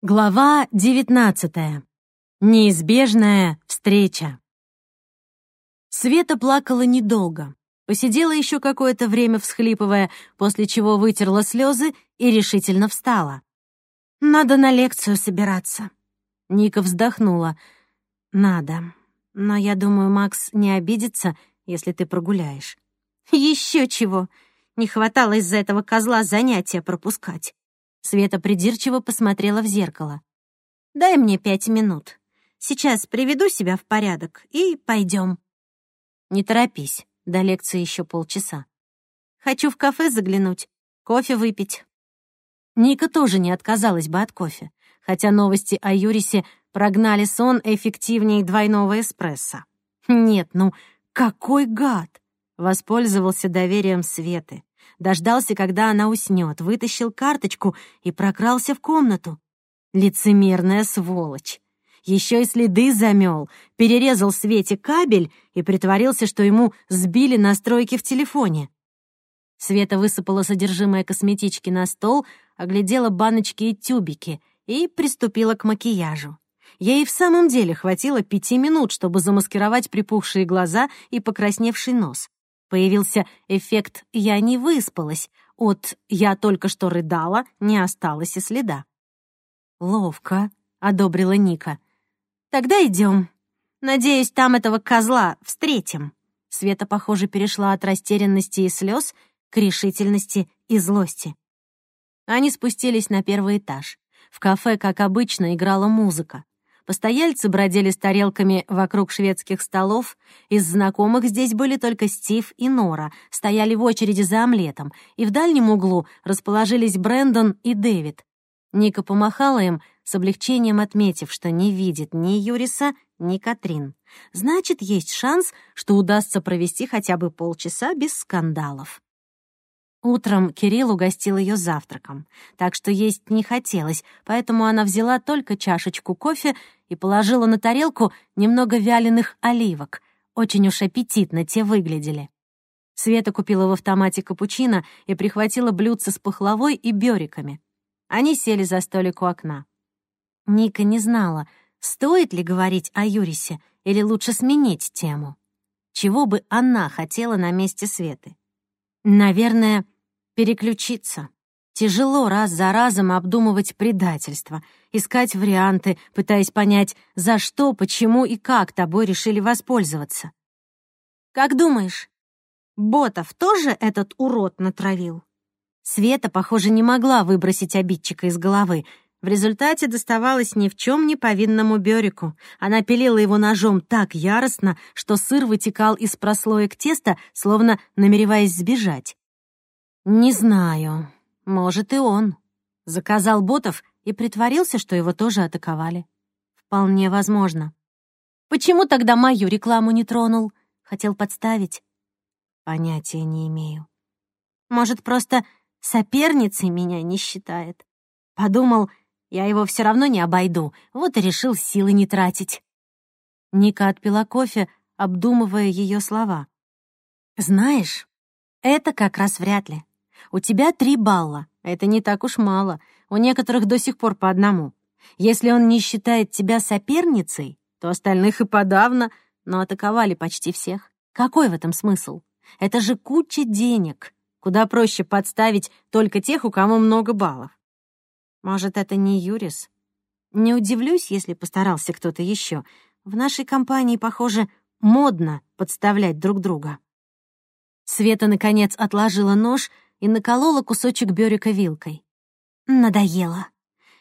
Глава девятнадцатая. Неизбежная встреча. Света плакала недолго. Посидела еще какое-то время, всхлипывая, после чего вытерла слезы и решительно встала. «Надо на лекцию собираться». Ника вздохнула. «Надо. Но я думаю, Макс не обидится, если ты прогуляешь». «Еще чего! Не хватало из-за этого козла занятия пропускать». Света придирчиво посмотрела в зеркало. «Дай мне пять минут. Сейчас приведу себя в порядок и пойдем. «Не торопись, до лекции еще полчаса. Хочу в кафе заглянуть, кофе выпить». Ника тоже не отказалась бы от кофе, хотя новости о Юрисе прогнали сон эффективнее двойного эспрессо. Нет, ну какой гад! Воспользовался доверием Светы дождался, когда она уснет, вытащил карточку и прокрался в комнату. Лицемерная сволочь. Еще и следы замел, перерезал Свете кабель и притворился, что ему сбили настройки в телефоне. Света высыпала содержимое косметички на стол, оглядела баночки и тюбики и приступила к макияжу. Ей в самом деле хватило пяти минут, чтобы замаскировать припухшие глаза и покрасневший нос. Появился эффект «я не выспалась», от «я только что рыдала» не осталось и следа. «Ловко», — одобрила Ника. «Тогда идем. Надеюсь, там этого козла встретим». Света, похоже, перешла от растерянности и слез к решительности и злости. Они спустились на первый этаж. В кафе, как обычно, играла музыка. Постояльцы бродили с тарелками вокруг шведских столов. Из знакомых здесь были только Стив и Нора, стояли в очереди за омлетом, и в дальнем углу расположились Брэндон и Дэвид. Ника помахала им, с облегчением отметив, что не видит ни Юриса, ни Катрин. Значит, есть шанс, что удастся провести хотя бы полчаса без скандалов. Утром Кирилл угостил ее завтраком, так что есть не хотелось, поэтому она взяла только чашечку кофе и положила на тарелку немного вяленых оливок. Очень уж аппетитно те выглядели. Света купила в автомате капучино и прихватила блюдце с пахлавой и бёриками. Они сели за столик у окна. Ника не знала, стоит ли говорить о Юрисе или лучше сменить тему. Чего бы она хотела на месте Светы? Наверное, переключиться. Тяжело раз за разом обдумывать предательство, искать варианты, пытаясь понять, за что, почему и как тобой решили воспользоваться. «Как думаешь, Ботов тоже этот урод натравил?» Света, похоже, не могла выбросить обидчика из головы. В результате доставалось ни в чем не повинному Бёрику. Она пилила его ножом так яростно, что сыр вытекал из прослоек теста, словно намереваясь сбежать. «Не знаю. Может, и он. Заказал ботов и притворился, что его тоже атаковали. Вполне возможно. Почему тогда мою рекламу не тронул? Хотел подставить? Понятия не имею. Может, просто соперницей меня не считает? Подумал, я его все равно не обойду, вот и решил силы не тратить. Ника отпила кофе, обдумывая ее слова. «Знаешь, это как раз вряд ли. У тебя три балла. Это не так уж мало. У некоторых до сих пор по одному. Если он не считает тебя соперницей, то остальных и подавно, но атаковали почти всех. Какой в этом смысл? Это же куча денег. Куда проще подставить только тех, у кого много баллов. Может, это не Юрис? Не удивлюсь, если постарался кто-то еще. В нашей компании, похоже, модно подставлять друг друга. Света, наконец, отложила нож и наколола кусочек бёрика вилкой. Надоело.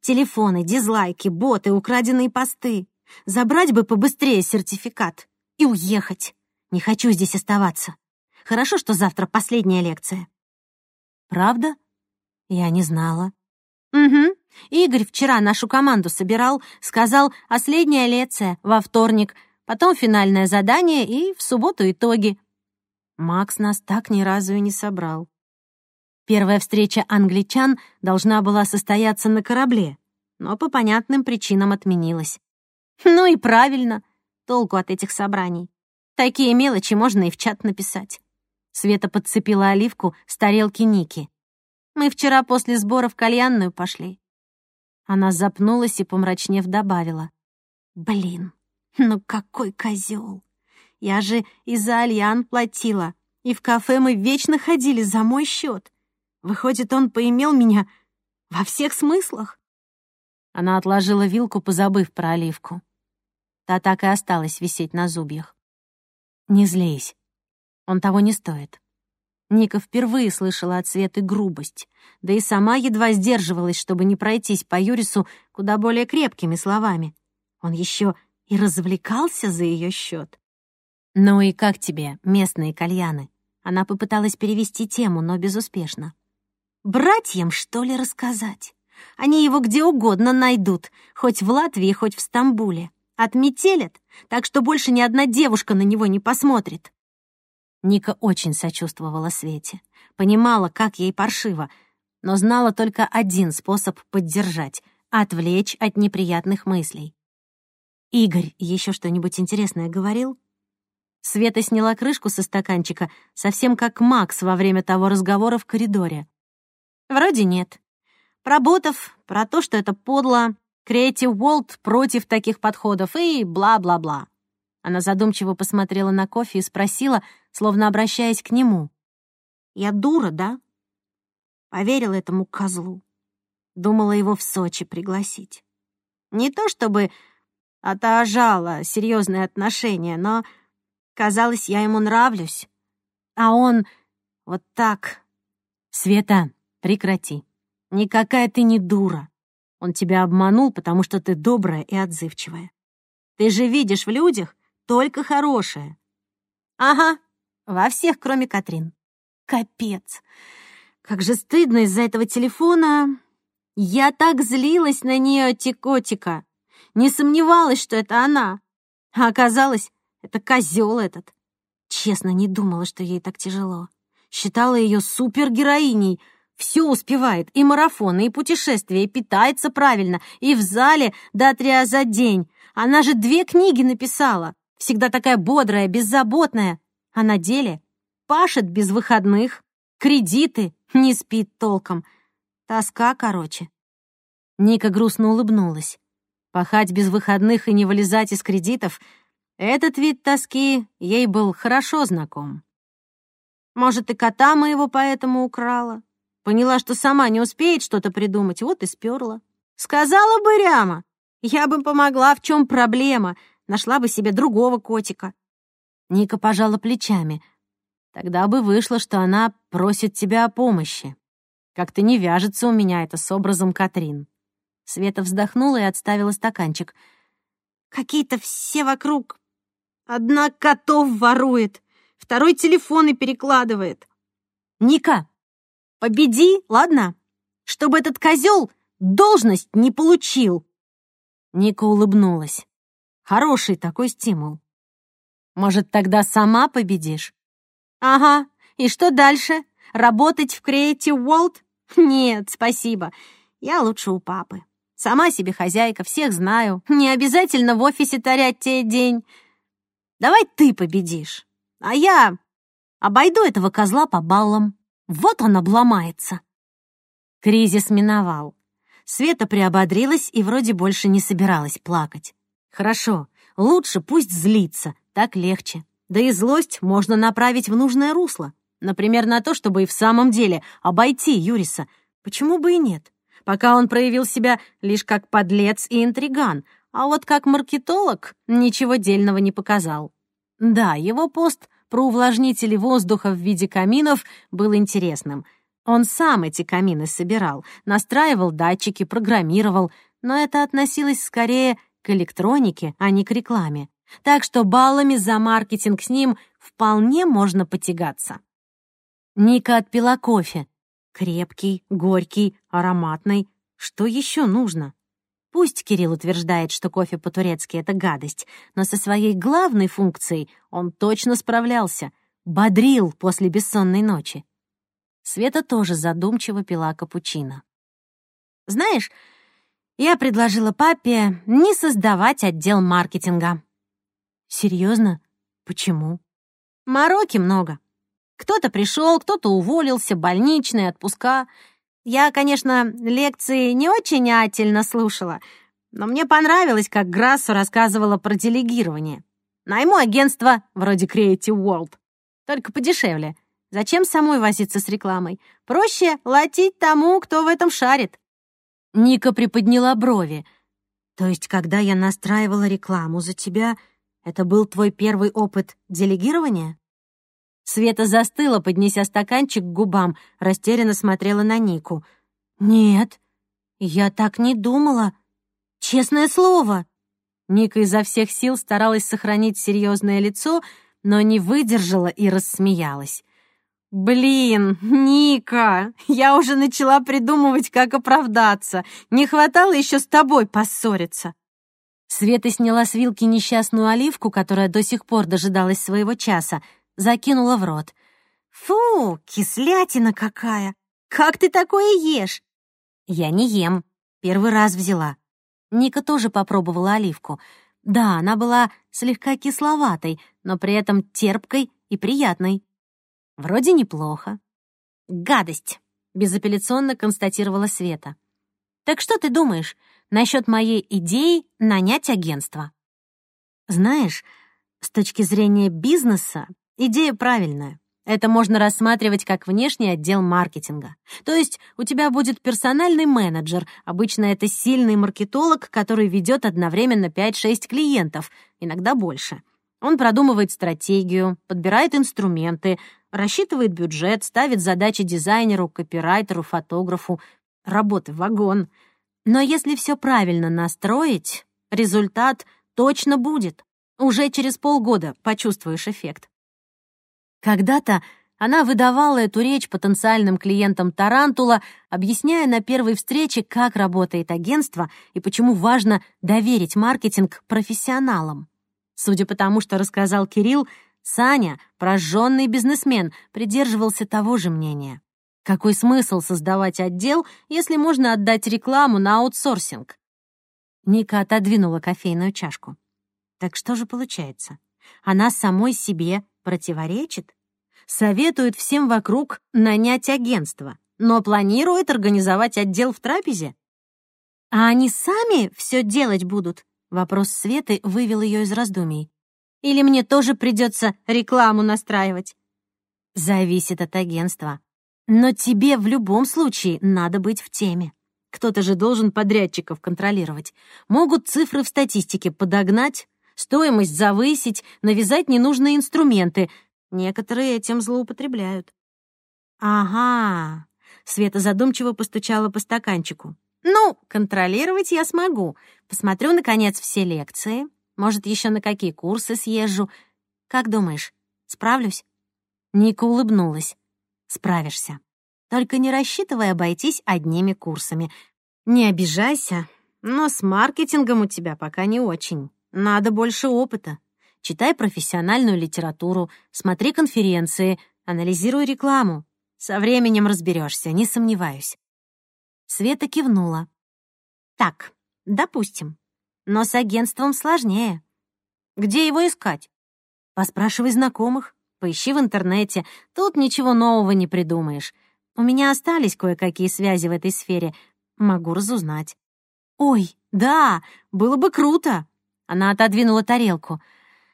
Телефоны, дизлайки, боты, украденные посты. Забрать бы побыстрее сертификат и уехать. Не хочу здесь оставаться. Хорошо, что завтра последняя лекция. Правда? Я не знала. Угу. Игорь вчера нашу команду собирал, сказал «последняя лекция» во вторник, потом финальное задание и в субботу итоги. Макс нас так ни разу и не собрал. Первая встреча англичан должна была состояться на корабле, но по понятным причинам отменилась. Ну и правильно, толку от этих собраний. Такие мелочи можно и в чат написать. Света подцепила оливку с тарелки Ники. Мы вчера после сбора в кальянную пошли. Она запнулась и, помрачнев, добавила. «Блин, ну какой козел! Я же и за Альян платила, и в кафе мы вечно ходили за мой счет. Выходит, он поимел меня во всех смыслах?» Она отложила вилку, позабыв про оливку. Та так и осталась висеть на зубьях. «Не злись. Он того не стоит». Ника впервые слышала от Светы грубость, да и сама едва сдерживалась, чтобы не пройтись по Юрису куда более крепкими словами. Он еще и развлекался за ее счет. «Ну и как тебе, местные кальяны?» Она попыталась перевести тему, но безуспешно. «Братьям, что ли, рассказать? Они его где угодно найдут, хоть в Латвии, хоть в Стамбуле. Отметелят, так что больше ни одна девушка на него не посмотрит». Ника очень сочувствовала Свете, понимала, как ей паршиво, но знала только один способ поддержать — отвлечь от неприятных мыслей. «Игорь еще что-нибудь интересное говорил?» Света сняла крышку со стаканчика, совсем как Макс во время того разговора в коридоре. «Вроде нет. Про ботов, про то, что это подло, Creative World против таких подходов и бла-бла-бла». Она задумчиво посмотрела на кофе и спросила, словно обращаясь к нему. «Я дура, да?» Поверила этому козлу. Думала его в Сочи пригласить. Не то чтобы отожала серьезные отношения, но казалось, я ему нравлюсь. А он вот так. Света, прекрати. Никакая ты не дура. Он тебя обманул, потому что ты добрая и отзывчивая. Ты же видишь в людях только хорошее. Ага, во всех, кроме Катрин. Капец. Как же стыдно из-за этого телефона. Я так злилась на нее, Тикотика. Не сомневалась, что это она. А оказалось, это козел этот. Честно, не думала, что ей так тяжело. Считала ее супергероиней. Все успевает, и марафоны, и путешествия, и питается правильно, и в зале до три за день. Она же две книги написала. Всегда такая бодрая, беззаботная. А на деле пашет без выходных, кредиты, не спит толком. Тоска, короче. Ника грустно улыбнулась. Пахать без выходных и не вылезать из кредитов — этот вид тоски ей был хорошо знаком. Может, и кота моего поэтому украла. Поняла, что сама не успеет что-то придумать, вот и сперла. Сказала бы Ряма, я бы помогла, в чем проблема, нашла бы себе другого котика. Ника пожала плечами. Тогда бы вышло, что она просит тебя о помощи. Как-то не вяжется у меня это с образом Катрин. Света вздохнула и отставила стаканчик. Какие-то все вокруг. Одна котов ворует, второй телефоны перекладывает. Ника, победи, ладно? Чтобы этот козел должность не получил. Ника улыбнулась. Хороший такой стимул. Может, тогда сама победишь? Ага. И что дальше? Работать в Creative World? Нет, спасибо. Я лучше у папы. Сама себе хозяйка, всех знаю. Не обязательно в офисе тарять тебе день. Давай ты победишь. А я обойду этого козла по баллам. Вот он обломается. Кризис миновал. Света приободрилась и вроде больше не собиралась плакать. Хорошо, лучше пусть злится, так легче. Да и злость можно направить в нужное русло. Например, на то, чтобы и в самом деле обойти Юриса. Почему бы и нет? Пока он проявил себя лишь как подлец и интриган, а вот как маркетолог ничего дельного не показал. Да, его пост про увлажнители воздуха в виде каминов был интересным. Он сам эти камины собирал, настраивал датчики, программировал, но это относилось скорее к электронике, а не к рекламе так что баллами за маркетинг с ним вполне можно потягаться. Ника отпила кофе. Крепкий, горький, ароматный. Что еще нужно? Пусть Кирилл утверждает, что кофе по-турецки — это гадость, но со своей главной функцией он точно справлялся, бодрил после бессонной ночи. Света тоже задумчиво пила капучино. «Знаешь, я предложила папе не создавать отдел маркетинга», Серьезно? Почему? Мороки много. Кто-то пришел, кто-то уволился, больничные, отпуска. Я, конечно, лекции не очень ательно слушала, но мне понравилось, как Грассу рассказывала про делегирование. Найму агентство вроде Creative World, только подешевле. Зачем самой возиться с рекламой? Проще латить тому, кто в этом шарит. Ника приподняла брови. То есть, когда я настраивала рекламу за тебя, это был твой первый опыт делегирования? Света застыла, поднеся стаканчик к губам, растерянно смотрела на Нику. «Нет, я так не думала. Честное слово!» Ника изо всех сил старалась сохранить серьезное лицо, но не выдержала и рассмеялась. «Блин, Ника, я уже начала придумывать, как оправдаться. Не хватало еще с тобой поссориться». Света сняла с вилки несчастную оливку, которая до сих пор дожидалась своего часа, закинула в рот. «Фу, кислятина какая! Как ты такое ешь?» «Я не ем. Первый раз взяла». Ника тоже попробовала оливку. Да, она была слегка кисловатой, но при этом терпкой и приятной. Вроде неплохо. «Гадость!» — безапелляционно констатировала Света. «Так что ты думаешь насчет моей идеи нанять агентство?» «Знаешь, с точки зрения бизнеса Идея правильная. Это можно рассматривать как внешний отдел маркетинга. То есть у тебя будет персональный менеджер, обычно это сильный маркетолог, который ведет одновременно 5-6 клиентов, иногда больше. Он продумывает стратегию, подбирает инструменты, рассчитывает бюджет, ставит задачи дизайнеру, копирайтеру, фотографу. Работы вагон. Но если все правильно настроить, результат точно будет. Уже через полгода почувствуешь эффект. Когда-то она выдавала эту речь потенциальным клиентам Тарантула, объясняя на первой встрече, как работает агентство и почему важно доверить маркетинг профессионалам. Судя по тому, что рассказал Кирилл, Саня, прожженный бизнесмен, придерживался того же мнения. Какой смысл создавать отдел, если можно отдать рекламу на аутсорсинг? Ника отодвинула кофейную чашку. Так что же получается? Она самой себе противоречит? Советует всем вокруг нанять агентство, но планирует организовать отдел в трапезе? А они сами все делать будут? Вопрос Светы вывел ее из раздумий. Или мне тоже придется рекламу настраивать? Зависит от агентства. Но тебе в любом случае надо быть в теме. Кто-то же должен подрядчиков контролировать. Могут цифры в статистике подогнать, стоимость завысить, навязать ненужные инструменты. Некоторые этим злоупотребляют. «Ага», — Света задумчиво постучала по стаканчику. «Ну, контролировать я смогу. Посмотрю, наконец, все лекции. Может, еще на какие курсы съезжу. Как думаешь, справлюсь?» Ника улыбнулась. «Справишься. Только не рассчитывай обойтись одними курсами. Не обижайся, но с маркетингом у тебя пока не очень». Надо больше опыта. Читай профессиональную литературу, смотри конференции, анализируй рекламу. Со временем разберешься, не сомневаюсь. Света кивнула. Так, допустим. Но с агентством сложнее. Где его искать? Поспрашивай знакомых, поищи в интернете. Тут ничего нового не придумаешь. У меня остались кое-какие связи в этой сфере. Могу разузнать. Ой, да, было бы круто. Она отодвинула тарелку.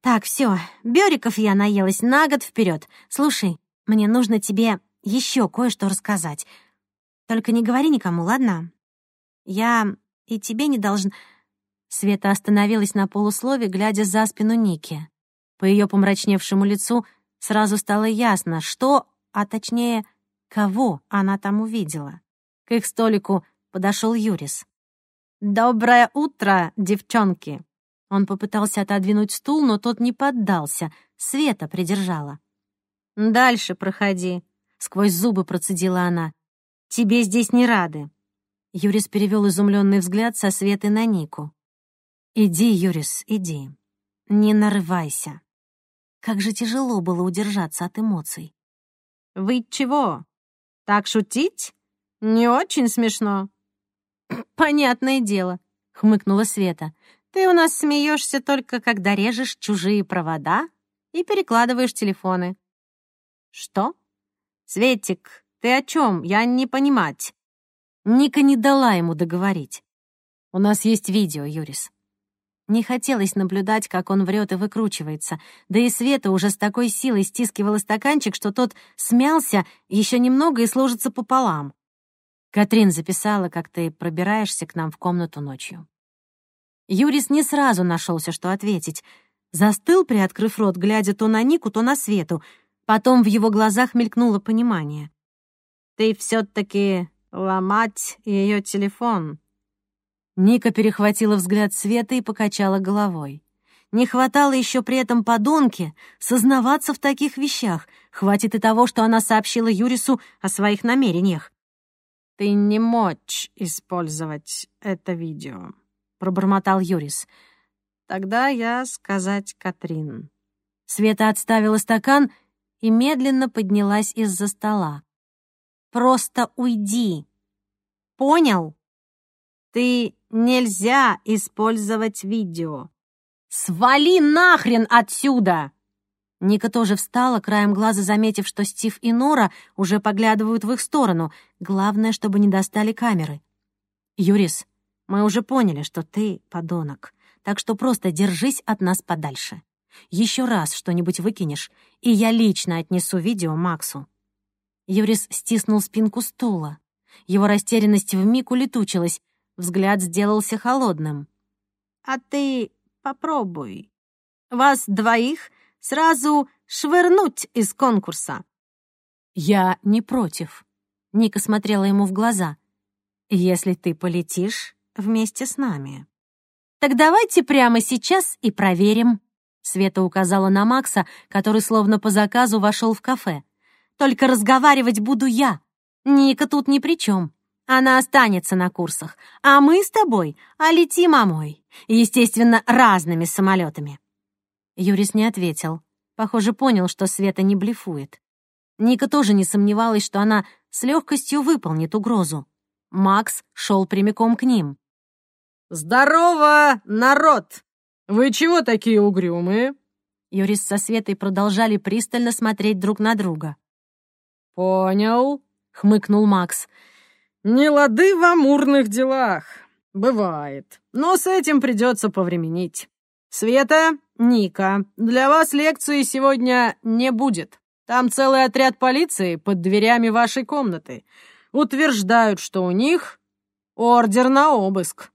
«Так, все, Бёриков я наелась на год вперед. Слушай, мне нужно тебе еще кое-что рассказать. Только не говори никому, ладно? Я и тебе не должен...» Света остановилась на полуслове, глядя за спину Ники. По ее помрачневшему лицу сразу стало ясно, что, а точнее, кого она там увидела. К их столику подошел Юрис. «Доброе утро, девчонки!» Он попытался отодвинуть стул, но тот не поддался. Света придержала. «Дальше проходи», — сквозь зубы процедила она. «Тебе здесь не рады». Юрис перевел изумленный взгляд со Светы на Нику. «Иди, Юрис, иди. Не нарывайся». Как же тяжело было удержаться от эмоций. «Вы чего? Так шутить? Не очень смешно». «Понятное дело», — хмыкнула Света. Ты у нас смеешься только, когда режешь чужие провода и перекладываешь телефоны. Что? Светик, ты о чем? Я не понимать. Ника не дала ему договорить. «У нас есть видео, Юрис». Не хотелось наблюдать, как он врет и выкручивается, да и Света уже с такой силой стискивала стаканчик, что тот смялся еще немного и сложится пополам. Катрин записала, как ты пробираешься к нам в комнату ночью. Юрис не сразу нашелся, что ответить. Застыл, приоткрыв рот, глядя то на Нику, то на Свету. Потом в его глазах мелькнуло понимание. «Ты все-таки ломать ее телефон». Ника перехватила взгляд Светы и покачала головой. Не хватало еще при этом подонке сознаваться в таких вещах. Хватит и того, что она сообщила Юрису о своих намерениях. «Ты не мочь использовать это видео», — пробормотал Юрис. «Тогда я сказать Катрин». Света отставила стакан и медленно поднялась из-за стола. «Просто уйди. Понял? Ты нельзя использовать видео. Свали нахрен отсюда!» Ника тоже встала, краем глаза заметив, что Стив и Нора уже поглядывают в их сторону. Главное, чтобы не достали камеры. «Юрис, мы уже поняли, что ты подонок, так что просто держись от нас подальше. Еще раз что-нибудь выкинешь, и я лично отнесу видео Максу». Юрис стиснул спинку стула. Его растерянность вмиг улетучилась, взгляд сделался холодным. «А ты попробуй. Вас двоих сразу швырнуть из конкурса». «Я не против», — Ника смотрела ему в глаза. «Если ты полетишь вместе с нами». «Так давайте прямо сейчас и проверим», — Света указала на Макса, который словно по заказу вошел в кафе. «Только разговаривать буду я. Ника тут ни при чем. Она останется на курсах, а мы с тобой а летим омой. Естественно, разными самолетами. Юрис не ответил. Похоже, понял, что Света не блефует. Ника тоже не сомневалась, что она с легкостью выполнит угрозу. Макс шел прямиком к ним. «Здорово, народ! Вы чего такие угрюмые?» Юрис со Светой продолжали пристально смотреть друг на друга. «Понял», — хмыкнул Макс. «Не лады в амурных делах. Бывает. Но с этим придется повременить. Света, Ника, для вас лекции сегодня не будет. Там целый отряд полиции под дверями вашей комнаты. Утверждают, что у них ордер на обыск.